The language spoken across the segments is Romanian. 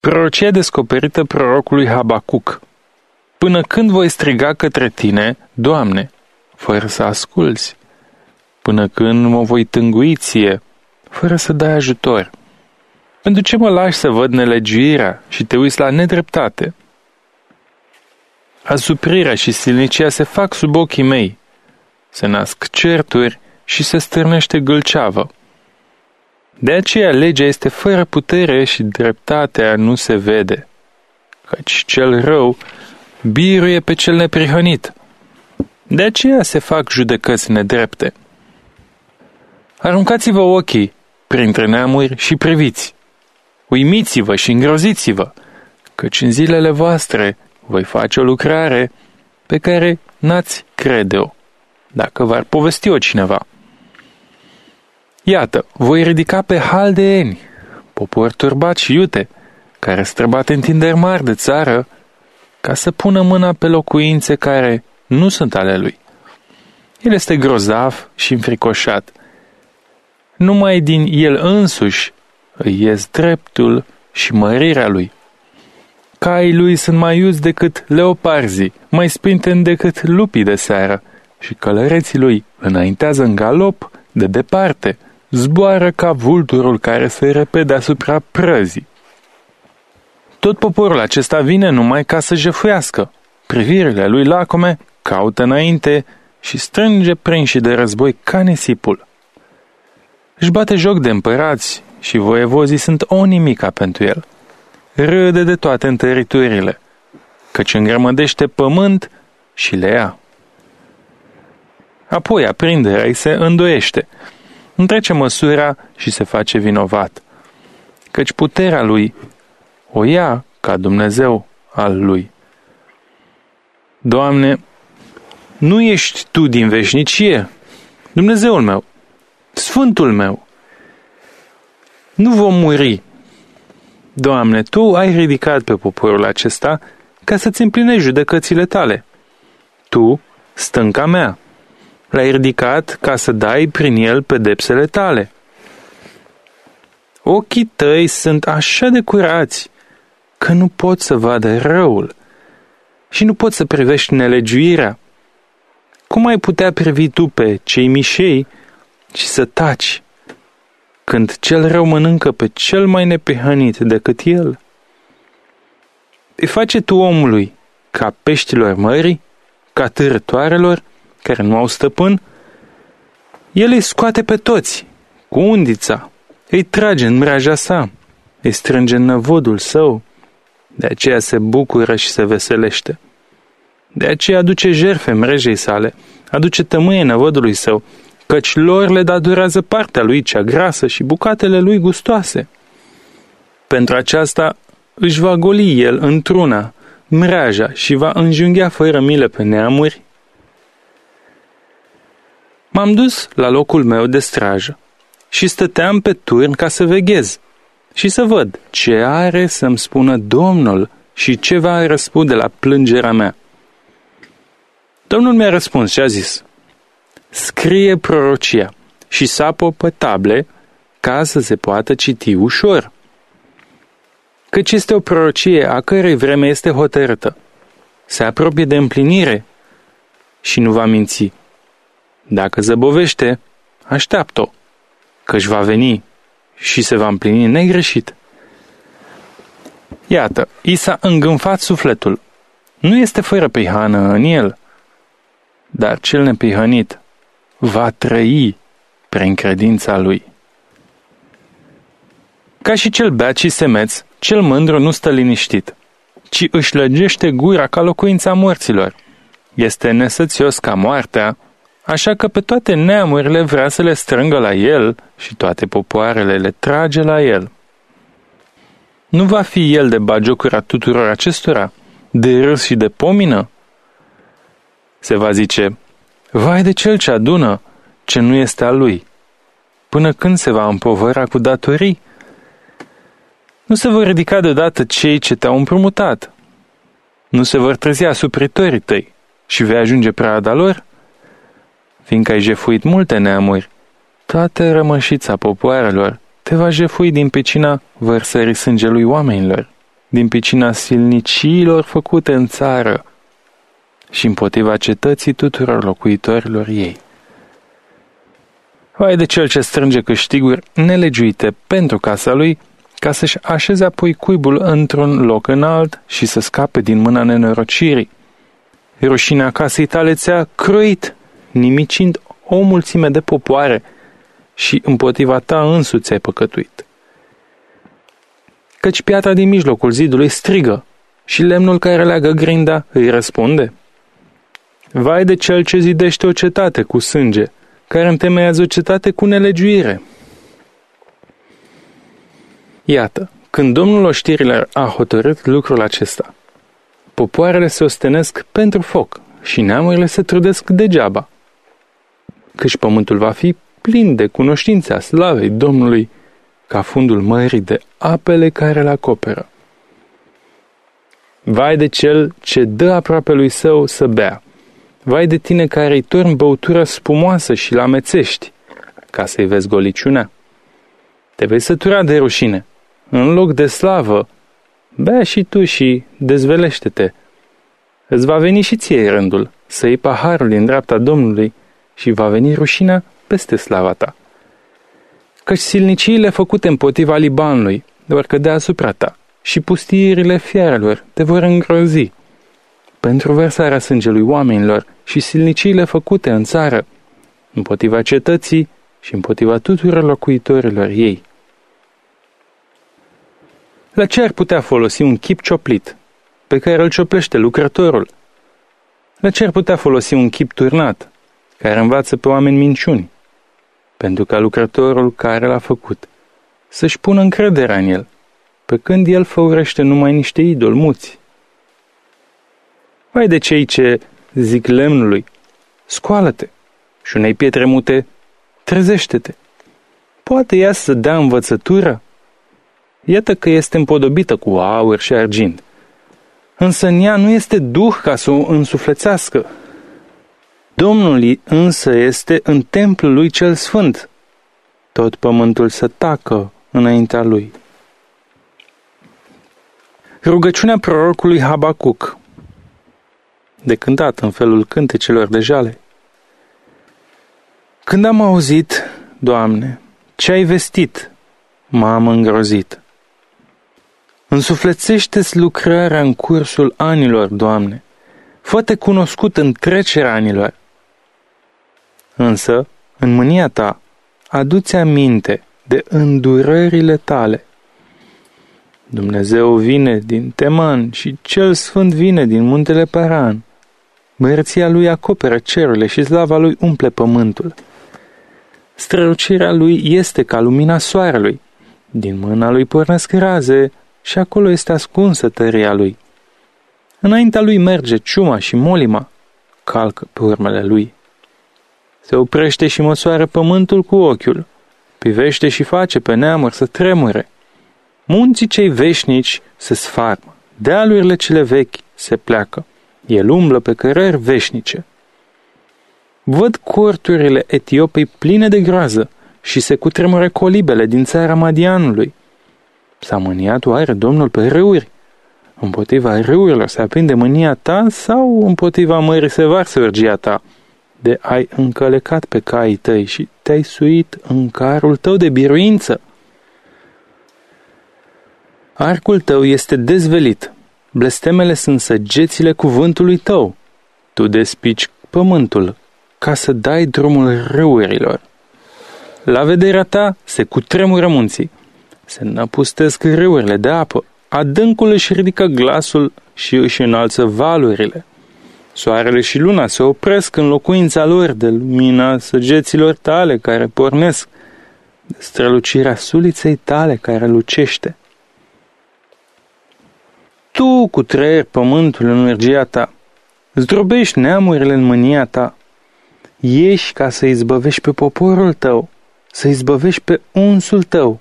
Prorocia descoperită prorocului Habacuc. Până când voi striga către tine, Doamne, fără să asculți? Până când mă voi tângui ție, fără să dai ajutor? Pentru ce mă lași să văd nelegiuirea și te uiți la nedreptate? Asuprirea și silnicia se fac sub ochii mei. Se nasc certuri și se stârnește gâlceavă. De aceea legea este fără putere și dreptatea nu se vede, căci cel rău biruie pe cel neprihănit. De aceea se fac judecăți nedrepte. Aruncați-vă ochii printre neamuri și priviți. Uimiți-vă și îngroziți-vă, căci în zilele voastre voi face o lucrare pe care n-ați crede-o, dacă v-ar povesti-o cineva. Iată, voi ridica pe haldeeni, popor turbat și iute, care străbate întinderi mari de țară, ca să pună mâna pe locuințe care nu sunt ale lui. El este grozav și înfricoșat. Numai din el însuși îi ies dreptul și mărirea lui. Caii lui sunt mai iuți decât leoparzii, mai spinteni decât lupii de seară, și călăreții lui înaintează în galop de departe – zboară ca vulturul care se repede asupra prăzii. Tot poporul acesta vine numai ca să jefuiască. Privirile lui lacome caută înainte și strânge prinși de război ca nisipul. Își bate joc de împărați și voievozii sunt o nimica pentru el. Râde de toate întăriturile, căci îngrămădește pământ și le ia. Apoi aprinderea îi se îndoiește – întrece măsura și se face vinovat, căci puterea lui o ia ca Dumnezeu al lui. Doamne, nu ești Tu din veșnicie, Dumnezeul meu, Sfântul meu. Nu vom muri. Doamne, Tu ai ridicat pe poporul acesta ca să-ți împlinești judecățile Tale. Tu, stânca mea, L-ai ridicat ca să dai prin el pedepsele tale. Ochii tăi sunt așa de curați că nu pot să vadă răul și nu pot să privești nelegiuirea. Cum ai putea privi tu pe cei mișei și să taci când cel rău mănâncă pe cel mai nepehănit decât el? Îi face tu omului ca peștilor mării, ca târătoarelor, care nu au stăpân, el îi scoate pe toți, cu undița, îi trage în mreaja sa, îi strânge în năvodul său, de aceea se bucură și se veselește. De aceea aduce jerfe mrejei sale, aduce tămâie năvodului său, căci lor le datorează partea lui cea grasă și bucatele lui gustoase. Pentru aceasta își va goli el într-una mreaja și va înjunghea fără milă pe neamuri M-am dus la locul meu de strajă și stăteam pe turn ca să veghez și să văd ce are să-mi spună Domnul și ce va răspunde la plângerea mea. Domnul mi-a răspuns și a zis, scrie prorocia și sapă pe table ca să se poată citi ușor. Căci este o prorocie a cărei vreme este hotărâtă. Se apropie de împlinire și nu va minți. Dacă zăbovește, așteaptă-o, că-și va veni și se va împlini negreșit. Iată, i s-a îngânfat sufletul. Nu este fără pihană în el, dar cel nepihănit va trăi prin credința lui. Ca și cel beat și semeț, cel mândru nu stă liniștit, ci își lăgește gura ca locuința morților. Este nesățios ca moartea așa că pe toate neamurile vrea să le strângă la el și toate popoarele le trage la el. Nu va fi el de bagiocura tuturor acestora, de râs și de pomină? Se va zice, vai de cel ce adună, ce nu este al lui. Până când se va împovăra cu datorii? Nu se vor ridica deodată cei ce te-au împrumutat. Nu se vor trezi asupritorii tăi și vei ajunge prada lor? Fiindcă ai jefuit multe neamuri, toată rămășița popoarelor te va jefui din pecina vărsării sângelui oamenilor. din picina silniciilor făcute în țară și împotriva cetății tuturor locuitorilor ei. Vai de cel ce strânge câștiguri nelegiuite pentru casa lui, ca să-și așeze apoi cuibul într-un loc înalt și să scape din mâna nenorocirii. Rușinea casei tale ți-a croit, nimicind o mulțime de popoare și împotriva ta însuți ai păcătuit. Căci piatra din mijlocul zidului strigă și lemnul care leagă grinda îi răspunde. Vai de cel ce zidește o cetate cu sânge, care întemeiază o cetate cu nelegiuire. Iată, când domnul oștirilor a hotărât lucrul acesta, popoarele se ostenesc pentru foc și neamurile se trudesc degeaba, căci pământul va fi plin de cunoștința slavei Domnului, ca fundul mării de apele care îl acoperă. Vai de cel ce dă aproape lui său să bea, vai de tine care îi torni băutură spumoasă și la amețești, ca să-i vezi goliciunea. Te vei sătura de rușine, în loc de slavă, bea și tu și dezvelește-te. Îți va veni și ție rândul să iei paharul din dreapta Domnului și va veni rușinea peste slava ta. Căci silniciile făcute împotriva Libanului vor cădea asupra ta și pustiirile fiarelor te vor îngrozi. Pentru versarea sângelui oamenilor și silniciile făcute în țară, împotriva cetății și împotriva tuturor locuitorilor ei. La ce ar putea folosi un chip cioplit, pe care îl cioplește lucrătorul? La ce ar putea folosi un chip turnat, care învață pe oameni minciuni? Pentru ca lucrătorul care l-a făcut să-și pună încrederea în el, pe când el făurește numai niște idoli muți. Vai de cei ce zic lemnului, scoală-te, și unei pietre mute, trezește-te. Poate ea să dea învățătură? Iată că este împodobită cu aur și argint. Însă în ea nu este duh ca să o însuflețească. Domnul însă este în templul lui cel sfânt. Tot pământul să tacă înaintea lui. Rugăciunea prorocului Habacuc De cântat în felul cântecelor de jale Când am auzit, Doamne, ce ai vestit, m-am îngrozit. Însuflețește-ți lucrarea în cursul anilor, Doamne. Fă-te cunoscut în trecerea anilor. Însă, în mânia ta, adu-ți aminte de îndurările tale. Dumnezeu vine din Teman și cel sfânt vine din muntele Paran. Mărția lui acoperă cerurile și slava lui umple pământul. Strălucirea lui este ca lumina soarelui. Din mâna lui pornesc raze și acolo este ascunsă tăria lui. Înaintea lui merge ciuma și molima, calcă pe urmele lui. Se oprește și măsoară pământul cu ochiul, privește și face pe neamuri să tremure. Munții cei veșnici se sfarmă, dealurile cele vechi se pleacă, el umblă pe cărări veșnice. Văd corturile Etiopei pline de groază și se cutremură colibele din țara Madianului. S-a mâniat oare Domnul pe râuri? Împotriva râurilor se aprinde mânia ta sau împotriva mării se varsă urgia ta? De ai încălecat pe caii tăi și te-ai suit în carul tău de biruință. Arcul tău este dezvelit, blestemele sunt săgețile cuvântului tău. Tu despici pământul ca să dai drumul râurilor. La vederea ta se cutremură munții, se năpustesc râurile de apă, adâncul își ridică glasul și își înalță valurile. Soarele și luna se opresc în locuința lor de lumina săgeților tale care pornesc, de strălucirea suliței tale care lucește. Tu cu trăier pământul în energia ta, zdrobești neamurile în mânia ta, ieși ca să izbăvești pe poporul tău, să izbăvești pe unsul tău.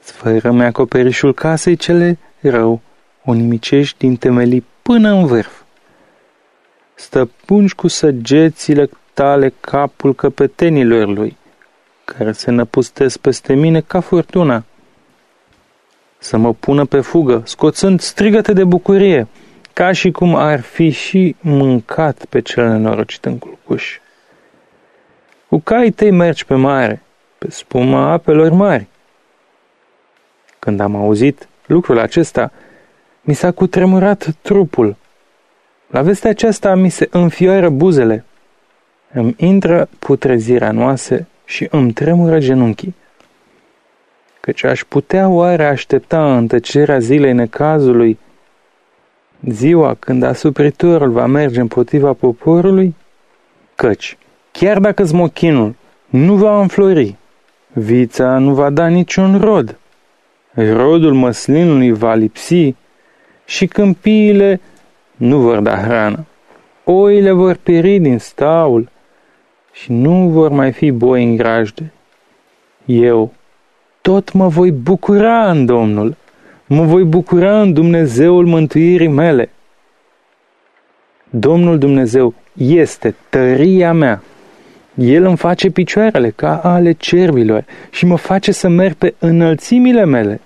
Sfără-mi acoperișul casei cele rău, o nimicești din temelii până în vârf. Stăpungi cu săgețile tale capul căpetenilor lui, care se năpustesc peste mine ca furtuna. să mă pună pe fugă, scoțând strigăte de bucurie, ca și cum ar fi și mâncat pe cel nenorocit în culcuș. Cu cai tăi mergi pe mare, pe spuma apelor mari. Când am auzit lucrul acesta, mi s-a cutremurat trupul. La vestea aceasta mi se înfioară buzele. Îmi intră putrezirea noase și îmi tremură genunchii. Căci aș putea oare aștepta în tăcerea zilei necazului ziua când asupritorul va merge împotriva poporului? Căci, chiar dacă smochinul nu va înflori, vița nu va da niciun rod, rodul măslinului va lipsi și câmpiile nu vor da hrană. Oile vor pieri din staul și nu vor mai fi boi în grajde. Eu tot mă voi bucura în Domnul, mă voi bucura în Dumnezeul mântuirii mele. Domnul Dumnezeu este tăria mea. El îmi face picioarele ca ale cerbilor și mă face să merg pe înălțimile mele.